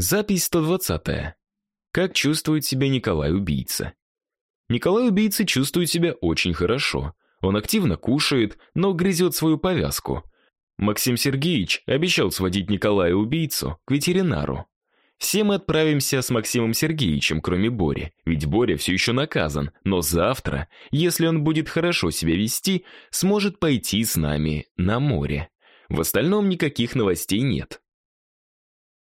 Запись 120. Как чувствует себя Николай-убийца? Николай-убийца чувствует себя очень хорошо. Он активно кушает, но грызет свою повязку. Максим Сергеевич обещал сводить Николая-убийцу к ветеринару. Все мы отправимся с Максимом Сергеевичем, кроме Бори, ведь Боря все еще наказан, но завтра, если он будет хорошо себя вести, сможет пойти с нами на море. В остальном никаких новостей нет.